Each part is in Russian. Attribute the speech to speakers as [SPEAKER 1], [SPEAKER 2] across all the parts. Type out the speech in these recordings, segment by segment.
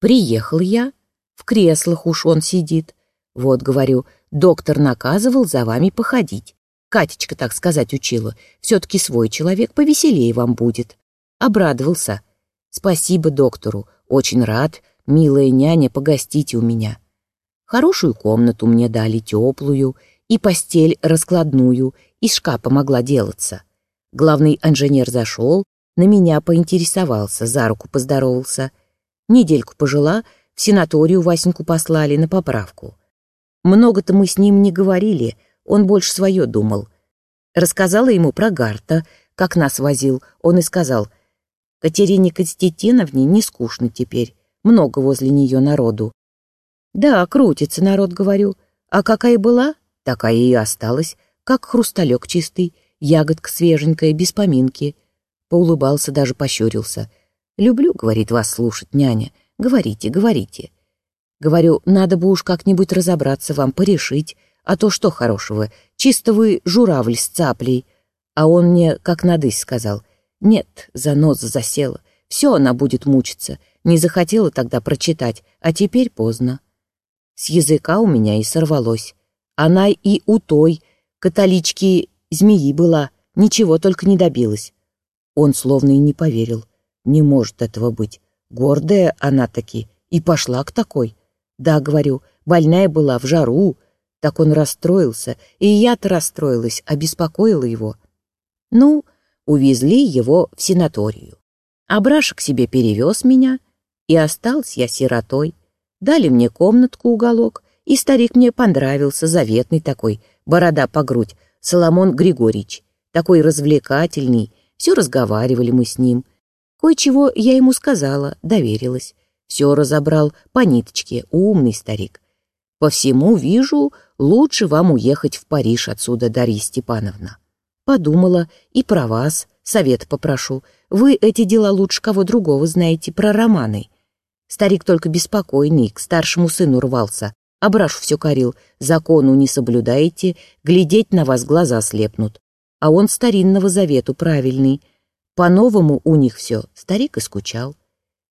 [SPEAKER 1] Приехал я, в креслах уж он сидит. Вот, говорю, доктор наказывал за вами походить. Катечка, так сказать, учила. Все-таки свой человек повеселее вам будет. Обрадовался. Спасибо доктору. Очень рад. Милая няня, погостите у меня. Хорошую комнату мне дали, теплую, и постель раскладную, из шкафа могла делаться. Главный инженер зашел, на меня поинтересовался, за руку поздоровался. Недельку пожила, в сенаторию Васеньку послали на поправку. Много-то мы с ним не говорили, он больше свое думал. Рассказала ему про Гарта, как нас возил. Он и сказал, Катерине Константиновне не скучно теперь, много возле нее народу. Да, крутится народ, говорю. А какая была, такая и осталась, как хрусталек чистый, ягодка свеженькая, без поминки. Поулыбался, даже пощурился. «Люблю, — говорит, — вас слушать, няня. Говорите, говорите». Говорю, надо бы уж как-нибудь разобраться вам, порешить. А то что хорошего, чисто вы журавль с цаплей. А он мне, как надысь, сказал. Нет, заноза засела. Все она будет мучиться. Не захотела тогда прочитать, а теперь поздно. С языка у меня и сорвалось. Она и у той, католички, змеи была, ничего только не добилась. Он словно и не поверил. Не может этого быть. Гордая она таки, и пошла к такой. Да, говорю, больная была в жару, так он расстроился, и я-то расстроилась, обеспокоила его. Ну, увезли его в сенаторию. Абраша к себе перевез меня, и остался я сиротой. Дали мне комнатку уголок, и старик мне понравился, заветный такой, борода по грудь, Соломон Григорьевич, такой развлекательный, все разговаривали мы с ним. Кое-чего я ему сказала, доверилась. Все разобрал по ниточке, умный старик. По всему вижу, лучше вам уехать в Париж отсюда, Дарья Степановна. Подумала и про вас, совет попрошу. Вы эти дела лучше кого другого знаете, про романы. Старик только беспокойный, к старшему сыну рвался. Абрашу все корил, закону не соблюдаете, глядеть на вас глаза слепнут. А он старинного завету правильный. По-новому у них все, старик и скучал.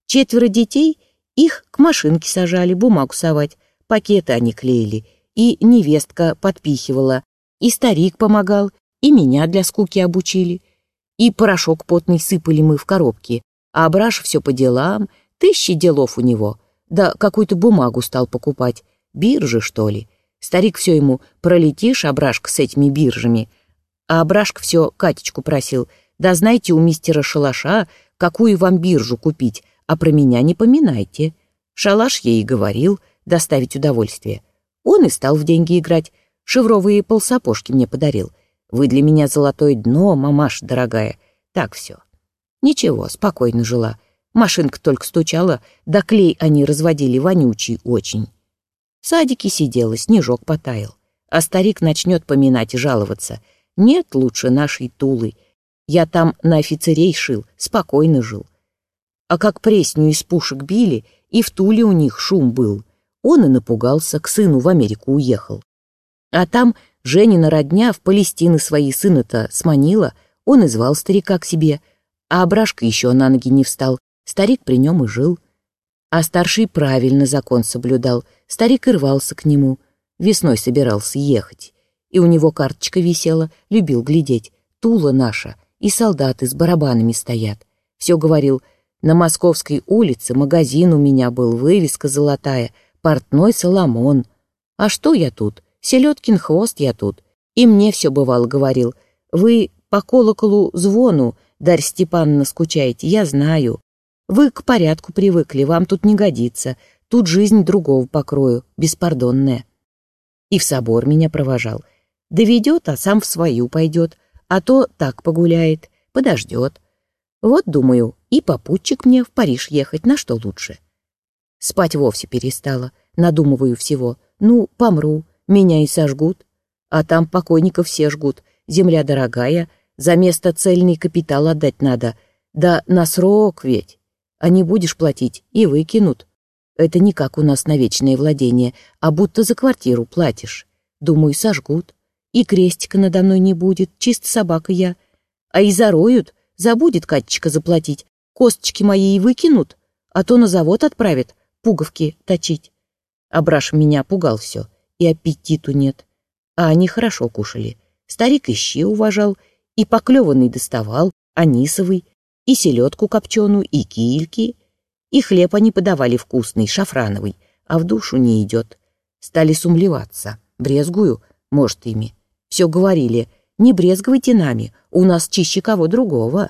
[SPEAKER 1] Четверо детей, их к машинке сажали, бумагу совать, пакеты они клеили, и невестка подпихивала, и старик помогал, и меня для скуки обучили, и порошок потный сыпали мы в коробки, а Абраш все по делам, тысячи делов у него, да какую-то бумагу стал покупать, биржи, что ли. Старик все ему, пролетишь, Абрашка, с этими биржами. А Абрашка все Катечку просил, да знаете у мистера Шалаша, какую вам биржу купить, а про меня не поминайте. Шалаш ей говорил, доставить удовольствие. Он и стал в деньги играть, шевровые полсапожки мне подарил. Вы для меня золотое дно, мамаш дорогая. Так все. Ничего, спокойно жила. Машинка только стучала, да клей они разводили вонючий очень. В садике сидела, снежок потаял. А старик начнет поминать и жаловаться. Нет лучше нашей Тулы. Я там на офицерей шил, спокойно жил. А как пресню из пушек били, и в Туле у них шум был. Он и напугался, к сыну в Америку уехал. А там Женина родня в Палестины свои сына-то сманила, он и звал старика к себе, а Абрашка еще на ноги не встал, старик при нем и жил. А старший правильно закон соблюдал, старик и рвался к нему, весной собирался ехать. И у него карточка висела, любил глядеть, Тула наша, и солдаты с барабанами стоят. Все говорил, на Московской улице магазин у меня был, вывеска золотая — портной Соломон. А что я тут? Селедкин хвост я тут. И мне все бывало говорил. Вы по колоколу звону, Дарья Степановна, скучаете, я знаю. Вы к порядку привыкли, вам тут не годится. Тут жизнь другого покрою, беспардонная. И в собор меня провожал. Доведет, а сам в свою пойдет, а то так погуляет, подождет. Вот, думаю, и попутчик мне в Париж ехать, на что лучше. Спать вовсе перестала, надумываю всего. Ну, помру, меня и сожгут. А там покойников все жгут. Земля дорогая, за место цельный капитал отдать надо. Да на срок ведь. А не будешь платить, и выкинут. Это не как у нас на вечное владение, а будто за квартиру платишь. Думаю, сожгут. И крестика надо мной не будет, чисто собака я. А и зароют, забудет Катечка заплатить. Косточки мои и выкинут, а то на завод отправят, пуговки точить. Абраш меня пугал все, и аппетиту нет. А они хорошо кушали. Старик ищи уважал, и поклеванный доставал, анисовый, и селедку копченую, и кильки. И хлеб они подавали вкусный, шафрановый, а в душу не идет. Стали сумлеваться. Брезгую, может, ими. Все говорили, не брезгуйте нами, у нас чище кого другого.